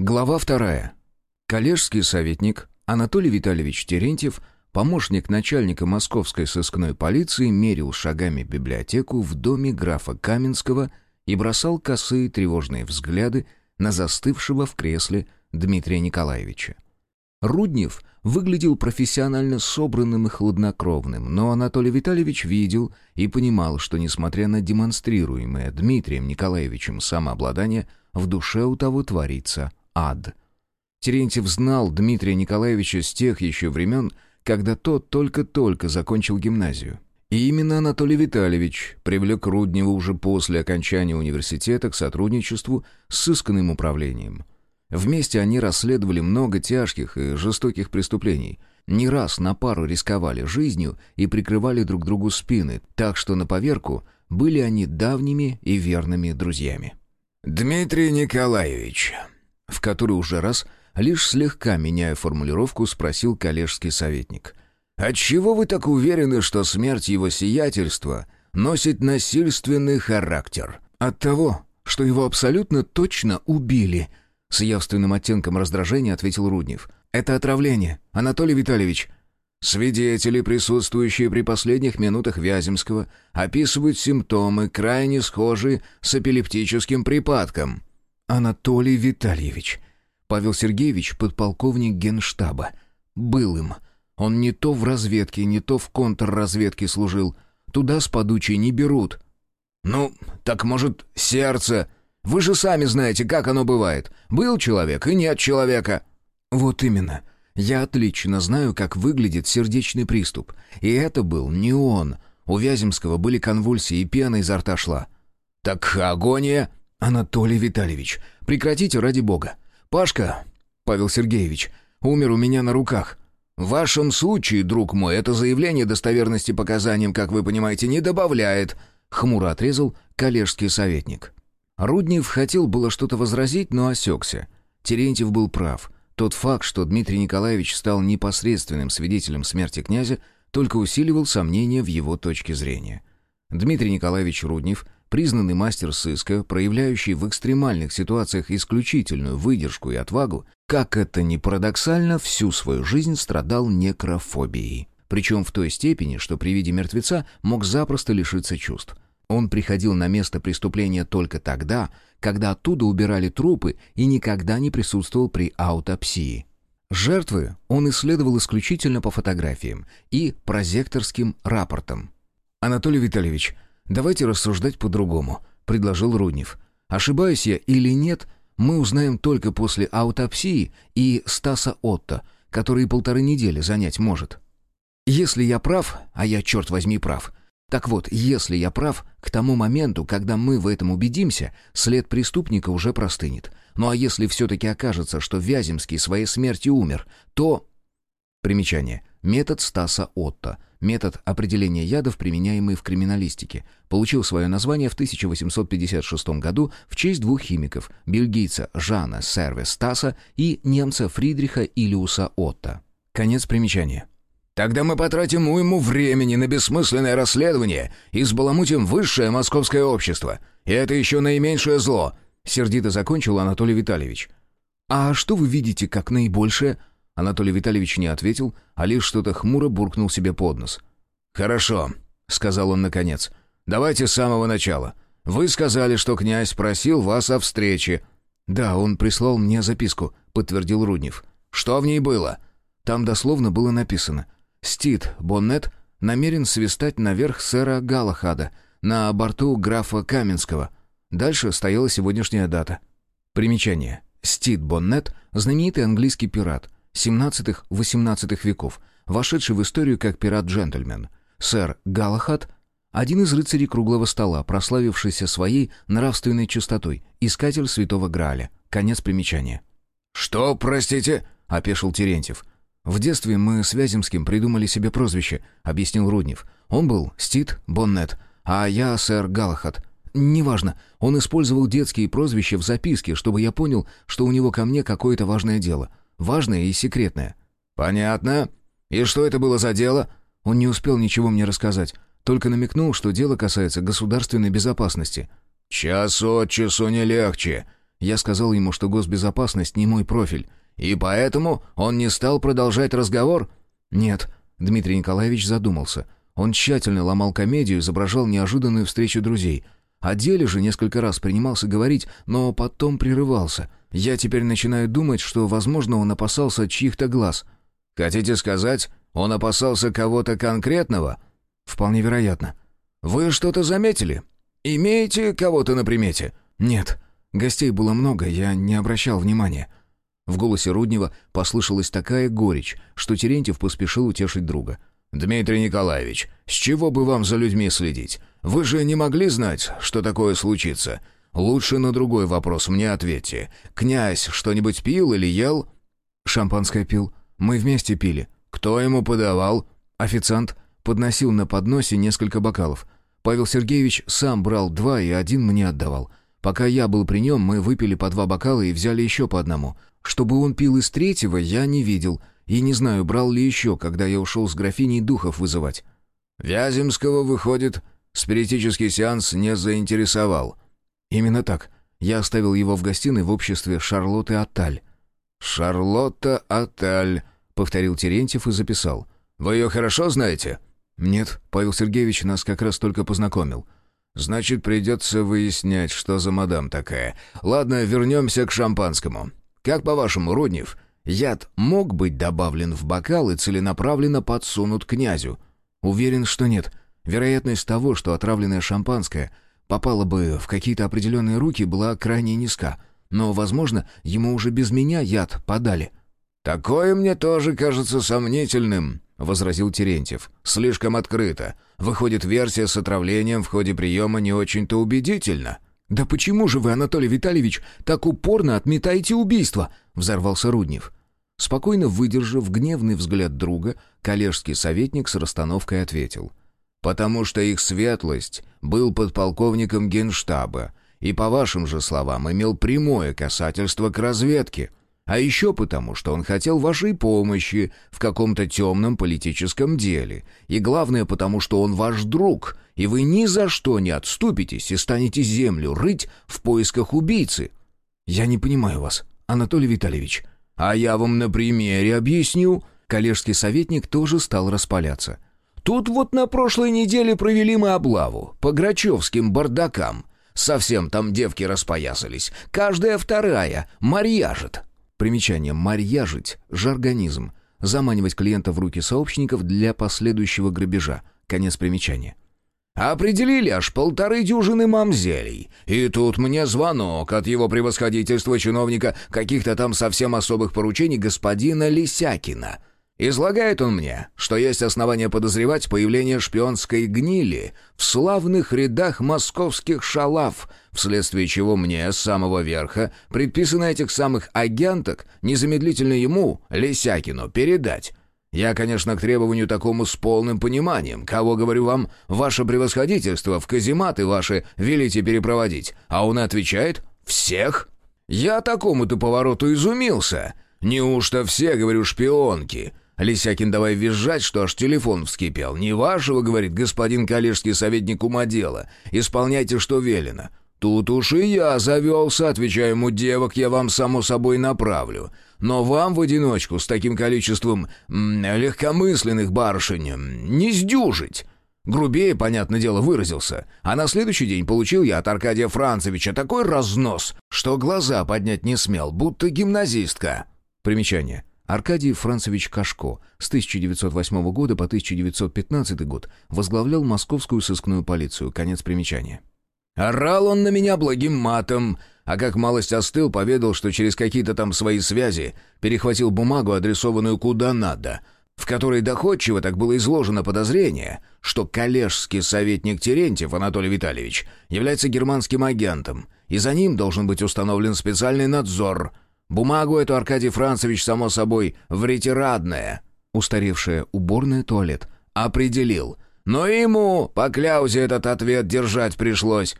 Глава вторая. Коллежский советник Анатолий Витальевич Терентьев, помощник начальника московской сыскной полиции, мерил шагами библиотеку в доме графа Каменского и бросал косые тревожные взгляды на застывшего в кресле Дмитрия Николаевича. Руднев выглядел профессионально собранным и хладнокровным, но Анатолий Витальевич видел и понимал, что, несмотря на демонстрируемое Дмитрием Николаевичем самообладание, в душе у того творится ад. Терентьев знал Дмитрия Николаевича с тех еще времен, когда тот только-только закончил гимназию. И именно Анатолий Витальевич привлек Руднева уже после окончания университета к сотрудничеству с сысканным управлением – Вместе они расследовали много тяжких и жестоких преступлений. Не раз на пару рисковали жизнью и прикрывали друг другу спины, так что на поверку были они давними и верными друзьями. «Дмитрий Николаевич», в который уже раз, лишь слегка меняя формулировку, спросил коллежский советник. «Отчего вы так уверены, что смерть его сиятельства носит насильственный характер?» «От того, что его абсолютно точно убили», с явственным оттенком раздражения ответил Руднев. «Это отравление, Анатолий Витальевич». Свидетели, присутствующие при последних минутах Вяземского, описывают симптомы, крайне схожие с эпилептическим припадком. Анатолий Витальевич. Павел Сергеевич, подполковник генштаба. Был им. Он не то в разведке, не то в контрразведке служил. Туда с подучей не берут. «Ну, так, может, сердце...» Вы же сами знаете, как оно бывает. Был человек и нет человека». «Вот именно. Я отлично знаю, как выглядит сердечный приступ. И это был не он. У Вяземского были конвульсии, и пена изо рта шла». «Так агония...» «Анатолий Витальевич, прекратите ради бога. Пашка, Павел Сергеевич, умер у меня на руках». «В вашем случае, друг мой, это заявление достоверности показаниям, как вы понимаете, не добавляет», — хмуро отрезал коллежский советник. Руднев хотел было что-то возразить, но осекся. Терентьев был прав. Тот факт, что Дмитрий Николаевич стал непосредственным свидетелем смерти князя, только усиливал сомнения в его точке зрения. Дмитрий Николаевич Руднев, признанный мастер сыска, проявляющий в экстремальных ситуациях исключительную выдержку и отвагу, как это ни парадоксально, всю свою жизнь страдал некрофобией. Причем в той степени, что при виде мертвеца мог запросто лишиться чувств – он приходил на место преступления только тогда, когда оттуда убирали трупы и никогда не присутствовал при аутопсии. Жертвы он исследовал исключительно по фотографиям и прозекторским рапортам. «Анатолий Витальевич, давайте рассуждать по-другому», — предложил Руднев. «Ошибаюсь я или нет, мы узнаем только после аутопсии и Стаса Отто, который полторы недели занять может. Если я прав, а я, черт возьми, прав, так вот, если я прав, к тому моменту, когда мы в этом убедимся, след преступника уже простынет. Ну а если все-таки окажется, что Вяземский своей смертью умер, то... Примечание. Метод Стаса Отто. Метод определения ядов, применяемый в криминалистике. Получил свое название в 1856 году в честь двух химиков – бельгийца Жана Серве Стаса и немца Фридриха Илиуса Отто. Конец примечания. Тогда мы потратим уйму времени на бессмысленное расследование и сбаламутим высшее московское общество. И это еще наименьшее зло», — сердито закончил Анатолий Витальевич. «А что вы видите как наибольшее?» Анатолий Витальевич не ответил, а лишь что-то хмуро буркнул себе под нос. «Хорошо», — сказал он наконец. «Давайте с самого начала. Вы сказали, что князь просил вас о встрече». «Да, он прислал мне записку», — подтвердил Руднев. «Что в ней было?» Там дословно было написано — Стит Боннет намерен свистать наверх сэра Галахада на борту графа Каменского. Дальше стояла сегодняшняя дата. Примечание. Стит Боннет – знаменитый английский пират 17-18 веков, вошедший в историю как пират-джентльмен. Сэр Галахад – один из рыцарей круглого стола, прославившийся своей нравственной чистотой, искатель святого Грааля. Конец примечания. «Что, простите?» – опешил Терентьев. «В детстве мы с Вяземским придумали себе прозвище», — объяснил Руднев. «Он был Стит Боннет, а я сэр Галахад. Неважно, он использовал детские прозвища в записке, чтобы я понял, что у него ко мне какое-то важное дело. Важное и секретное». «Понятно. И что это было за дело?» Он не успел ничего мне рассказать, только намекнул, что дело касается государственной безопасности. «Час от часу не легче. Я сказал ему, что госбезопасность не мой профиль. «И поэтому он не стал продолжать разговор?» «Нет», — Дмитрий Николаевич задумался. Он тщательно ломал комедию, изображал неожиданную встречу друзей. О деле же несколько раз принимался говорить, но потом прерывался. Я теперь начинаю думать, что, возможно, он опасался чьих-то глаз. «Хотите сказать, он опасался кого-то конкретного?» «Вполне вероятно». «Вы что-то заметили? Имеете кого-то на примете?» «Нет. Гостей было много, я не обращал внимания». В голосе Руднева послышалась такая горечь, что Терентьев поспешил утешить друга. «Дмитрий Николаевич, с чего бы вам за людьми следить? Вы же не могли знать, что такое случится? Лучше на другой вопрос мне ответьте. Князь что-нибудь пил или ел?» «Шампанское пил. Мы вместе пили». «Кто ему подавал?» «Официант. Подносил на подносе несколько бокалов. Павел Сергеевич сам брал два и один мне отдавал. Пока я был при нем, мы выпили по два бокала и взяли еще по одному. Чтобы он пил из третьего, я не видел. И не знаю, брал ли еще, когда я ушел с графиней духов вызывать. «Вяземского, выходит, спиритический сеанс не заинтересовал». «Именно так. Я оставил его в гостиной в обществе Шарлотты Аталь». «Шарлотта Аталь», — повторил Терентьев и записал. «Вы ее хорошо знаете?» «Нет, Павел Сергеевич нас как раз только познакомил». «Значит, придется выяснять, что за мадам такая. Ладно, вернемся к шампанскому. Как по-вашему, Руднев, яд мог быть добавлен в бокал и целенаправленно подсунут князю?» «Уверен, что нет. Вероятность того, что отравленное шампанское попало бы в какие-то определенные руки, была крайне низка. Но, возможно, ему уже без меня яд подали». «Такое мне тоже кажется сомнительным», — возразил Терентьев. «Слишком открыто. Выходит, версия с отравлением в ходе приема не очень-то убедительна». «Да почему же вы, Анатолий Витальевич, так упорно отметаете убийство?» — взорвался Руднев. Спокойно выдержав гневный взгляд друга, коллежский советник с расстановкой ответил. «Потому что их светлость был подполковником генштаба и, по вашим же словам, имел прямое касательство к разведке. А еще потому, что он хотел вашей помощи в каком-то темном политическом деле. И главное, потому что он ваш друг, и вы ни за что не отступитесь и станете землю рыть в поисках убийцы. Я не понимаю вас, Анатолий Витальевич. А я вам на примере объясню. Коллежский советник тоже стал распаляться. Тут вот на прошлой неделе провели мы облаву по грачевским бардакам. Совсем там девки распоясались. Каждая вторая марьяжит. Примечание «марьяжить» — жаргонизм. Заманивать клиента в руки сообщников для последующего грабежа. Конец примечания. Определили аж полторы дюжины мамзелей. И тут мне звонок от его превосходительства чиновника каких-то там совсем особых поручений господина Лисякина. Излагает он мне, что есть основания подозревать появление шпионской гнили в славных рядах московских шалав, вследствие чего мне с самого верха предписано этих самых агенток незамедлительно ему, Лисякину, передать. Я, конечно, к требованию такому с полным пониманием, кого, говорю вам, ваше превосходительство в казематы ваши велите перепроводить, а он отвечает «всех». Я такому-то повороту изумился. Неужто все, говорю, шпионки?» Лисякин давай визжать, что аж телефон вскипел. «Не вашего, — говорит господин коллежский советник умодела. Исполняйте, что велено». Тут уж и я завелся, отвечаю ему, девок я вам, само собой, направлю. Но вам в одиночку с таким количеством легкомысленных барышень не сдюжить. Грубее, понятное дело, выразился. А на следующий день получил я от Аркадия Францевича такой разнос, что глаза поднять не смел, будто гимназистка. Примечание. Аркадий Францевич Кашко с 1908 года по 1915 год возглавлял московскую сыскную полицию. Конец примечания. Орал он на меня благим матом, а как малость остыл, поведал, что через какие-то там свои связи перехватил бумагу, адресованную куда надо, в которой доходчиво так было изложено подозрение, что коллежский советник Терентьев Анатолий Витальевич является германским агентом, и за ним должен быть установлен специальный надзор — Бумагу эту Аркадий Францевич, само собой, в ретирадное, устаревшая уборная туалет, определил. Но ему по кляузе этот ответ держать пришлось.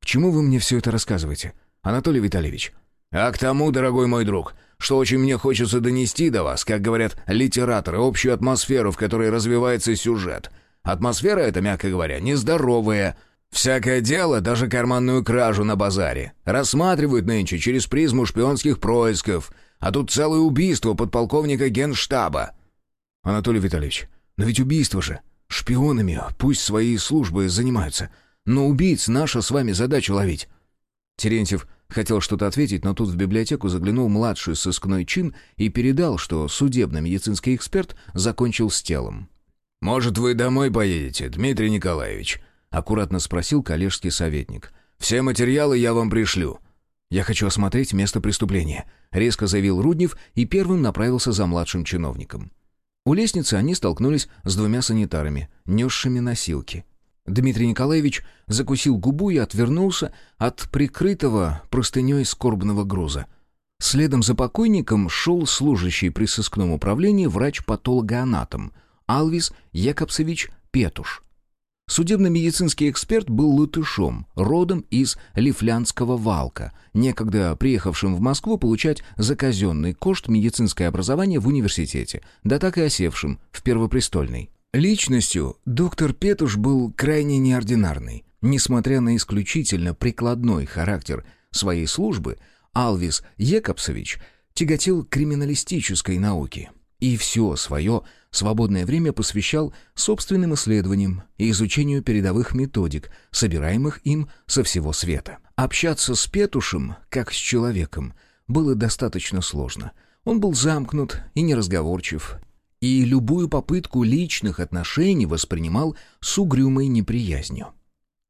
К чему вы мне все это рассказываете, Анатолий Витальевич? А к тому, дорогой мой друг, что очень мне хочется донести до вас, как говорят литераторы, общую атмосферу, в которой развивается сюжет. Атмосфера эта, мягко говоря, нездоровая. Всякое дело, даже карманную кражу на базаре. Рассматривают нынче через призму шпионских происков. А тут целое убийство подполковника генштаба». «Анатолий Витальевич, но ведь убийство же. Шпионами пусть свои службы занимаются. Но убийц наша с вами задача ловить». Терентьев хотел что-то ответить, но тут в библиотеку заглянул младший сыскной чин и передал, что судебно-медицинский эксперт закончил с телом. «Может, вы домой поедете, Дмитрий Николаевич?» — аккуратно спросил коллежский советник. «Все материалы я вам пришлю». «Я хочу осмотреть место преступления», — резко заявил Руднев и первым направился за младшим чиновником. У лестницы они столкнулись с двумя санитарами, несшими носилки. Дмитрий Николаевич закусил губу и отвернулся от прикрытого простыней скорбного груза. Следом за покойником шел служащий при сыскном управлении врач-патологоанатом Алвис Якобсович Петуш — Судебно-медицинский эксперт был латышом, родом из Лифлянского Валка, некогда приехавшим в Москву получать за казенный кошт медицинское образование в университете, да так и осевшим в Первопрестольной. Личностью доктор Петуш был крайне неординарный. Несмотря на исключительно прикладной характер своей службы, Алвис Екапсович тяготел криминалистической науке и все свое свободное время посвящал собственным исследованиям и изучению передовых методик, собираемых им со всего света. Общаться с Петушем, как с человеком, было достаточно сложно. Он был замкнут и неразговорчив, и любую попытку личных отношений воспринимал с угрюмой неприязнью.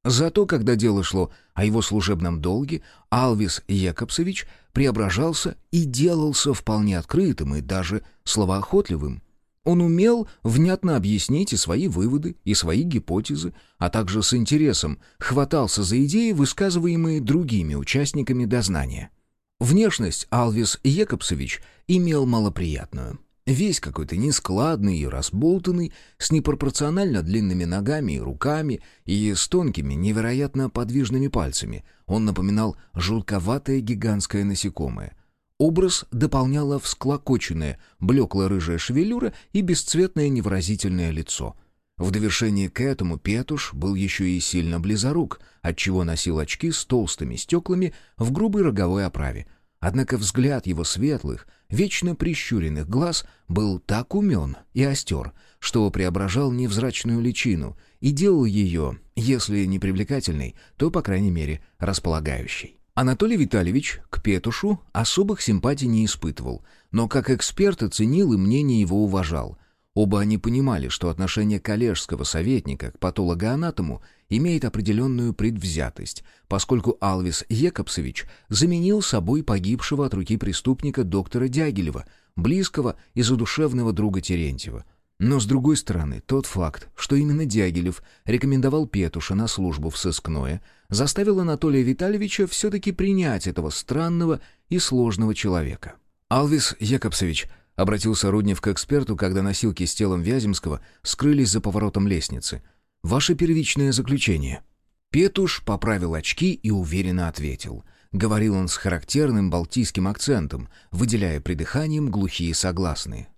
Зато, когда дело шло о его служебном долге, Алвис Якобсович преображался и делался вполне открытым и даже словоохотливым. Он умел внятно объяснить и свои выводы, и свои гипотезы, а также с интересом хватался за идеи, высказываемые другими участниками дознания. Внешность Алвис Якобсович имел малоприятную. Весь какой-то нескладный и разболтанный, с непропорционально длинными ногами и руками, и с тонкими, невероятно подвижными пальцами. Он напоминал жутковатое гигантское насекомое. Образ дополняла всклокоченная, блекло-рыжая шевелюра и бесцветное невыразительное лицо. В довершение к этому Петуш был еще и сильно близорук, отчего носил очки с толстыми стеклами в грубой роговой оправе — Однако взгляд его светлых, вечно прищуренных глаз был так умен и остер, что преображал невзрачную личину и делал ее, если не привлекательной, то, по крайней мере, располагающей. Анатолий Витальевич к Петушу особых симпатий не испытывал, но как эксперт оценил и мнение его уважал. Оба они понимали, что отношение коллежского советника к патологоанатому – имеет определенную предвзятость, поскольку Алвис Екобсович заменил собой погибшего от руки преступника доктора Дягилева, близкого и задушевного друга Терентьева. Но, с другой стороны, тот факт, что именно Дягилев рекомендовал Петуша на службу в сыскное, заставил Анатолия Витальевича все-таки принять этого странного и сложного человека. «Алвис Якобсович», — обратился Руднев к эксперту, когда носилки с телом Вяземского скрылись за поворотом лестницы — Ваше первичное заключение». Петуш поправил очки и уверенно ответил. Говорил он с характерным балтийским акцентом, выделяя придыханием глухие согласные.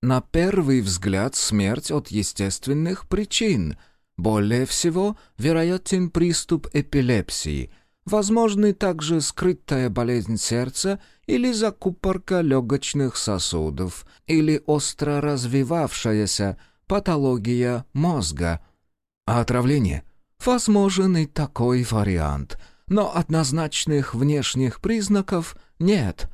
«На первый взгляд смерть от естественных причин. Более всего вероятен приступ эпилепсии. Возможны также скрытая болезнь сердца или закупорка легочных сосудов, или остро развивавшаяся патология мозга – а отравление? Возможен и такой вариант, но однозначных внешних признаков нет.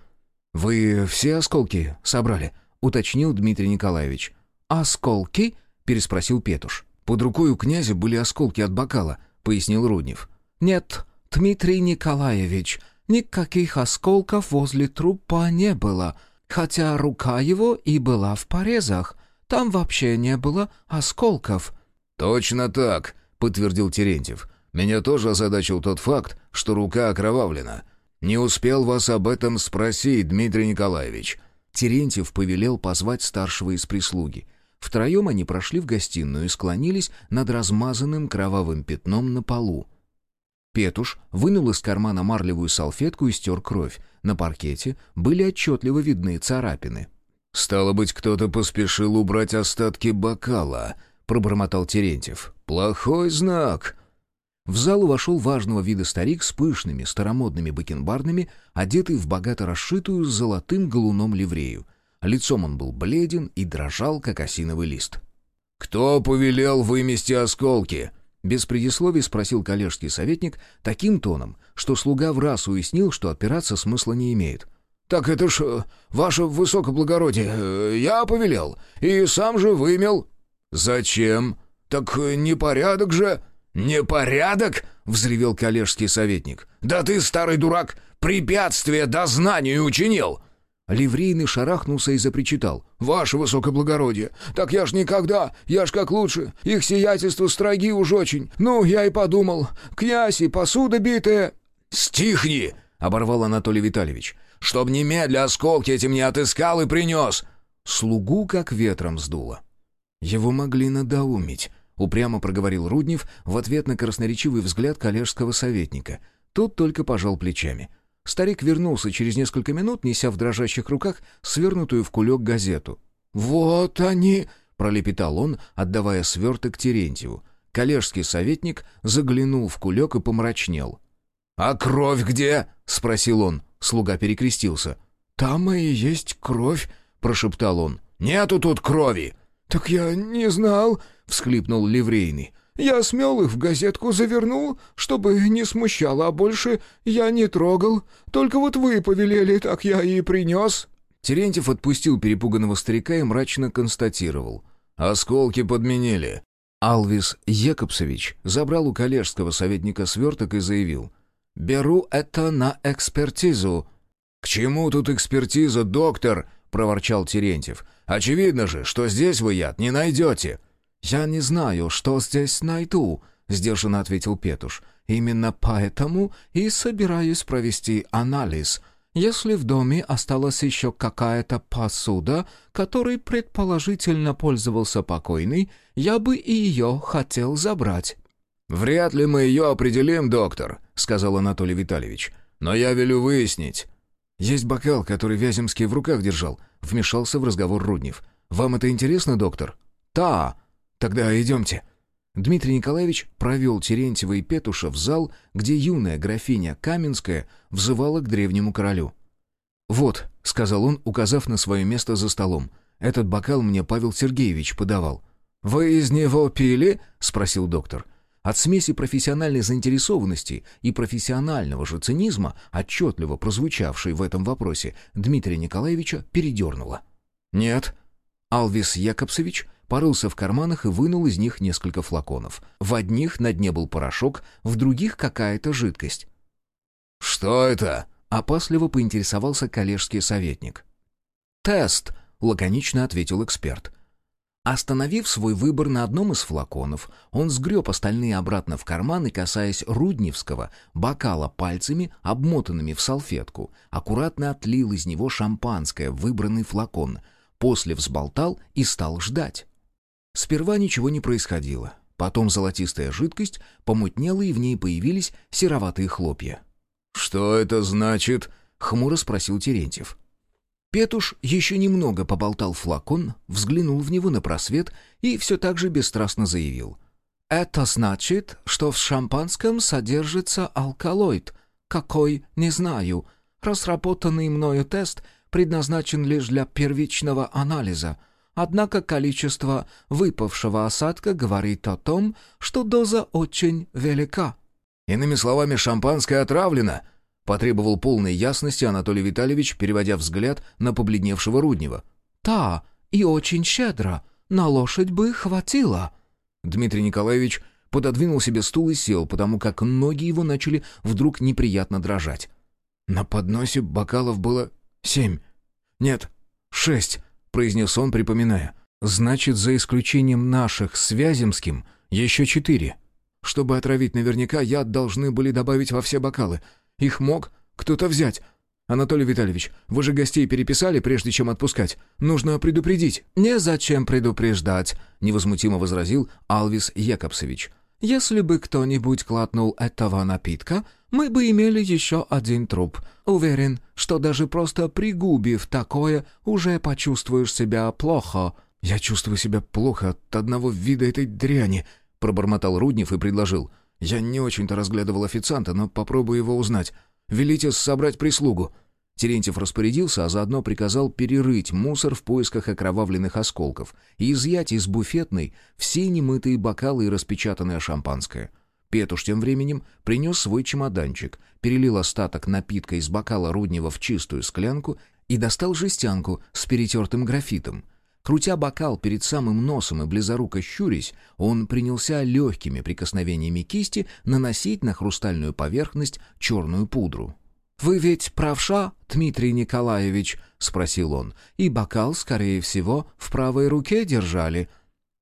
«Вы все осколки собрали?» — уточнил Дмитрий Николаевич. «Осколки?» — переспросил Петуш. «Под рукой у князя были осколки от бокала», — пояснил Руднев. «Нет, Дмитрий Николаевич, никаких осколков возле трупа не было, хотя рука его и была в порезах. Там вообще не было осколков». «Точно так», — подтвердил Терентьев. «Меня тоже озадачил тот факт, что рука окровавлена. Не успел вас об этом спросить, Дмитрий Николаевич». Терентьев повелел позвать старшего из прислуги. Втроем они прошли в гостиную и склонились над размазанным кровавым пятном на полу. Петуш вынул из кармана марлевую салфетку и стер кровь. На паркете были отчетливо видны царапины. «Стало быть, кто-то поспешил убрать остатки бокала», — пробормотал Терентьев. «Плохой знак». В зал вошел важного вида старик с пышными старомодными бакенбардами, одетый в богато расшитую золотым галуном ливрею. Лицом он был бледен и дрожал, как осиновый лист. «Кто повелел вымести осколки?» Без предисловий спросил коллежский советник таким тоном, что слуга в раз уяснил, что отпираться смысла не имеет. «Так это ж, э, ваше высокоблагородие, э, я повелел, и сам же вымел». «Зачем? Так э, непорядок же!» «Непорядок?» — взревел коллежский советник. «Да ты, старый дурак, препятствие дознанию учинил!» Ливрейный шарахнулся и запричитал. «Ваше высокоблагородие! Так я ж никогда! Я ж как лучше! Их сиятельство строги уж очень! Ну, я и подумал! Князь и посуда битая!» «Стихни!» — оборвал Анатолий Витальевич. «Чтоб немедля осколки этим не отыскал и принес!» Слугу как ветром сдуло. Его могли надоумить. — упрямо проговорил Руднев в ответ на красноречивый взгляд коллежского советника. Тот только пожал плечами. Старик вернулся через несколько минут, неся в дрожащих руках свернутую в кулек газету. «Вот они!» — пролепетал он, отдавая сверток Терентьеву. Коллежский советник заглянул в кулек и помрачнел. «А кровь где?» — спросил он. Слуга перекрестился. «Там и есть кровь», — прошептал он. «Нету тут крови!» «Так я не знал», — всхлипнул ливрейный. «Я смел их в газетку, завернул, чтобы не смущало, а больше я не трогал. Только вот вы повелели, так я и принес». Терентьев отпустил перепуганного старика и мрачно констатировал. «Осколки подменили». Алвис Екобсович забрал у коллежского советника сверток и заявил. «Беру это на экспертизу». «К чему тут экспертиза, доктор?» — проворчал Терентьев. «Очевидно же, что здесь вы яд не найдете». «Я не знаю, что здесь найду», — сдержанно ответил Петуш. «Именно поэтому и собираюсь провести анализ. Если в доме осталась еще какая-то посуда, которой предположительно пользовался покойный, я бы и ее хотел забрать». «Вряд ли мы ее определим, доктор», — сказал Анатолий Витальевич. «Но я велю выяснить». «Есть бокал, который Вяземский в руках держал», — вмешался в разговор Руднев. «Вам это интересно, доктор?» «Та!» «Тогда идемте». Дмитрий Николаевич провел Терентьева и Петуша в зал, где юная графиня Каменская взывала к древнему королю. «Вот», — сказал он, указав на свое место за столом, — «этот бокал мне Павел Сергеевич подавал». «Вы из него пили?» — спросил доктор. От смеси профессиональной заинтересованности и профессионального же цинизма, отчетливо прозвучавшей в этом вопросе, Дмитрия Николаевича передернуло. «Нет». Алвис Якобсович порылся в карманах и вынул из них несколько флаконов. В одних на дне был порошок, в других какая-то жидкость. «Что это?» — опасливо поинтересовался коллежский советник. «Тест», — лаконично ответил эксперт. Остановив свой выбор на одном из флаконов, он сгреб остальные обратно в карман и, касаясь Рудневского, бокала пальцами, обмотанными в салфетку, аккуратно отлил из него шампанское в выбранный флакон, после взболтал и стал ждать. Сперва ничего не происходило. Потом золотистая жидкость помутнела, и в ней появились сероватые хлопья. «Что это значит?» — хмуро спросил Терентьев. Петуш еще немного поболтал флакон, взглянул в него на просвет и все так же бесстрастно заявил. «Это значит, что в шампанском содержится алкалоид. Какой, не знаю. Разработанный мною тест предназначен лишь для первичного анализа. Однако количество выпавшего осадка говорит о том, что доза очень велика». «Иными словами, шампанское отравлено», Потребовал полной ясности Анатолий Витальевич, переводя взгляд на побледневшего Руднева. «Та, и очень щедро. На лошадь бы хватило». Дмитрий Николаевич пододвинул себе стул и сел, потому как ноги его начали вдруг неприятно дрожать. «На подносе бокалов было семь. Нет, шесть», — произнес он, припоминая. «Значит, за исключением наших с Вяземским, еще четыре. Чтобы отравить наверняка, яд должны были добавить во все бокалы. Их мог кто-то взять. Анатолий Витальевич, вы же гостей переписали, прежде чем отпускать. Нужно предупредить». «Незачем предупреждать», — невозмутимо возразил Алвис Якобсович. «Если бы кто-нибудь клатнул этого напитка, мы бы имели еще один труп. Уверен, что даже просто пригубив такое, уже почувствуешь себя плохо». «Я чувствую себя плохо от одного вида этой дряни», — пробормотал Руднев и предложил. Я не очень-то разглядывал официанта, но попробую его узнать. Велите собрать прислугу». Терентьев распорядился, а заодно приказал перерыть мусор в поисках окровавленных осколков и изъять из буфетной все немытые бокалы и распечатанное шампанское. Петуш тем временем принес свой чемоданчик, перелил остаток напитка из бокала Руднева в чистую склянку и достал жестянку с перетертым графитом. Крутя бокал перед самым носом и близоруко щурясь, он принялся легкими прикосновениями кисти наносить на хрустальную поверхность черную пудру. «Вы ведь правша, Дмитрий Николаевич?» — спросил он. «И бокал, скорее всего, в правой руке держали».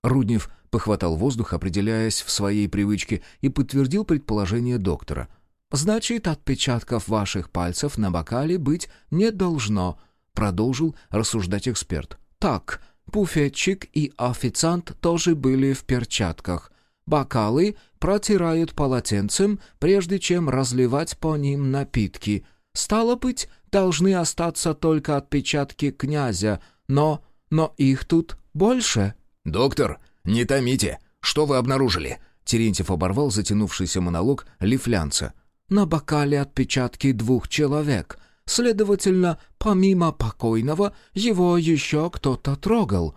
Руднев похватал воздух, определяясь в своей привычке, и подтвердил предположение доктора. «Значит, отпечатков ваших пальцев на бокале быть не должно», — продолжил рассуждать эксперт. «Так, буфетчик и официант тоже были в перчатках. Бокалы протирают полотенцем, прежде чем разливать по ним напитки. Стало быть, должны остаться только отпечатки князя, но... но их тут больше». «Доктор, не томите. Что вы обнаружили?» Терентьев оборвал затянувшийся монолог лифлянца. «На бокале отпечатки двух человек. Следовательно, помимо покойного, его еще кто-то трогал».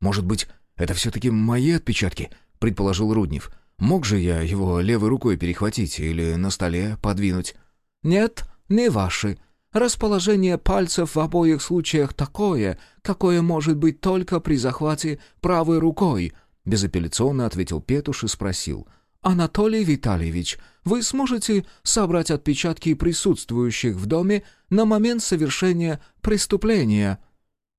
«Может быть, это все-таки мои отпечатки?» — предположил Руднев. «Мог же я его левой рукой перехватить или на столе подвинуть?» «Нет, не ваши. Расположение пальцев в обоих случаях такое, какое может быть только при захвате правой рукой», — безапелляционно ответил Петуш и спросил. «Анатолий Витальевич, вы сможете собрать отпечатки присутствующих в доме на момент совершения преступления?»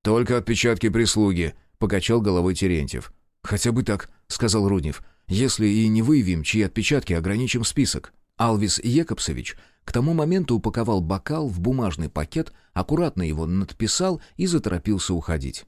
«Только отпечатки прислуги», — покачал головой Терентьев. «Хотя бы так», — сказал Руднев. «Если и не выявим, чьи отпечатки, ограничим список». Алвис Екобсович к тому моменту упаковал бокал в бумажный пакет, аккуратно его надписал и заторопился уходить.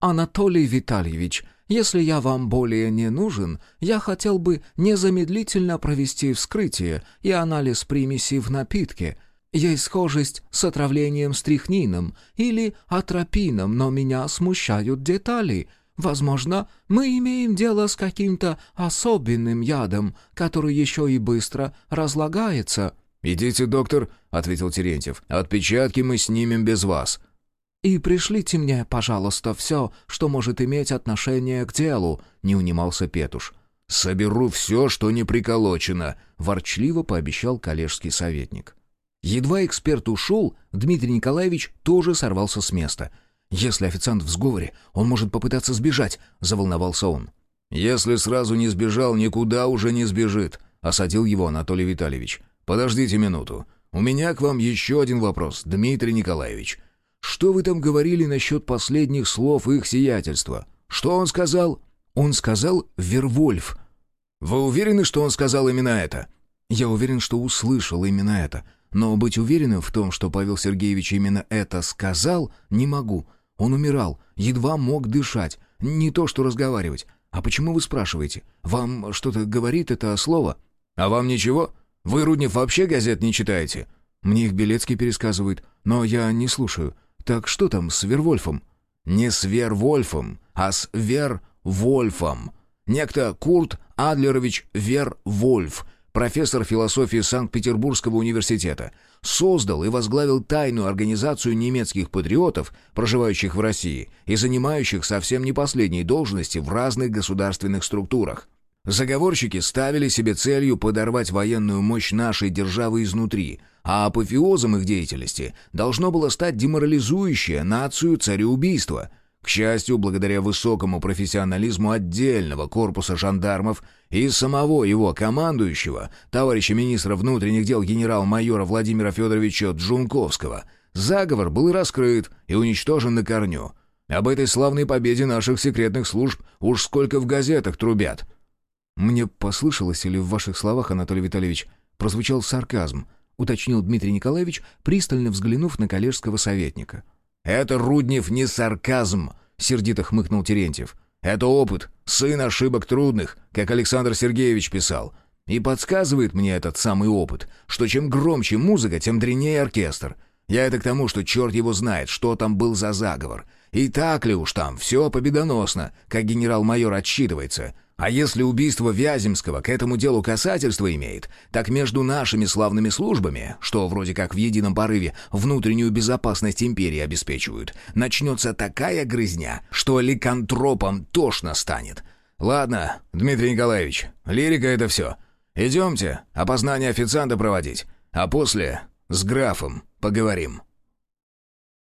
«Анатолий Витальевич, если я вам более не нужен, я хотел бы незамедлительно провести вскрытие и анализ примесей в напитке. Есть схожесть с отравлением стрихнином или атропином, но меня смущают детали. Возможно, мы имеем дело с каким-то особенным ядом, который еще и быстро разлагается». «Идите, доктор», — ответил Терентьев. «Отпечатки мы снимем без вас». «И пришлите мне, пожалуйста, все, что может иметь отношение к делу», — не унимался Петуш. «Соберу все, что не приколочено», — ворчливо пообещал коллежский советник. Едва эксперт ушел, Дмитрий Николаевич тоже сорвался с места — «Если официант в сговоре, он может попытаться сбежать», — заволновался он. «Если сразу не сбежал, никуда уже не сбежит», — осадил его Анатолий Витальевич. «Подождите минуту. У меня к вам еще один вопрос, Дмитрий Николаевич. Что вы там говорили насчет последних слов их сиятельства? Что он сказал?» «Он сказал «Вервольф». «Вы уверены, что он сказал именно это?» «Я уверен, что услышал именно это. Но быть уверенным в том, что Павел Сергеевич именно это сказал, не могу. Он умирал, едва мог дышать, не то что разговаривать. А почему вы спрашиваете? Вам что-то говорит это слово? А вам ничего? Вы, Руднев, вообще газет не читаете? Мне их Белецкий пересказывает, но я не слушаю. Так что там с Вервольфом? Не с Вервольфом, а с Вервольфом. Некто Курт Адлерович Вервольф — профессор философии Санкт-Петербургского университета, создал и возглавил тайную организацию немецких патриотов, проживающих в России и занимающих совсем не последние должности в разных государственных структурах. Заговорщики ставили себе целью подорвать военную мощь нашей державы изнутри, а апофеозом их деятельности должно было стать деморализующее нацию цареубийство – к счастью, благодаря высокому профессионализму отдельного корпуса жандармов и самого его командующего, товарища министра внутренних дел генерал-майора Владимира Федоровича Джунковского, заговор был раскрыт и уничтожен на корню. Об этой славной победе наших секретных служб уж сколько в газетах трубят. «Мне послышалось, или в ваших словах, Анатолий Витальевич, прозвучал сарказм», уточнил Дмитрий Николаевич, пристально взглянув на коллежского советника. «Это, Руднев, не сарказм», — сердито хмыкнул Терентьев. «Это опыт, сын ошибок трудных, как Александр Сергеевич писал. И подсказывает мне этот самый опыт, что чем громче музыка, тем дренее оркестр. Я это к тому, что черт его знает, что там был за заговор. И так ли уж там все победоносно, как генерал-майор отсчитывается. А если убийство Вяземского к этому делу касательство имеет, так между нашими славными службами, что вроде как в едином порыве внутреннюю безопасность империи обеспечивают, начнется такая грызня, что ликантропам тошно станет. Ладно, Дмитрий Николаевич, лирика это все. Идемте, опознание официанта проводить, а после с графом поговорим».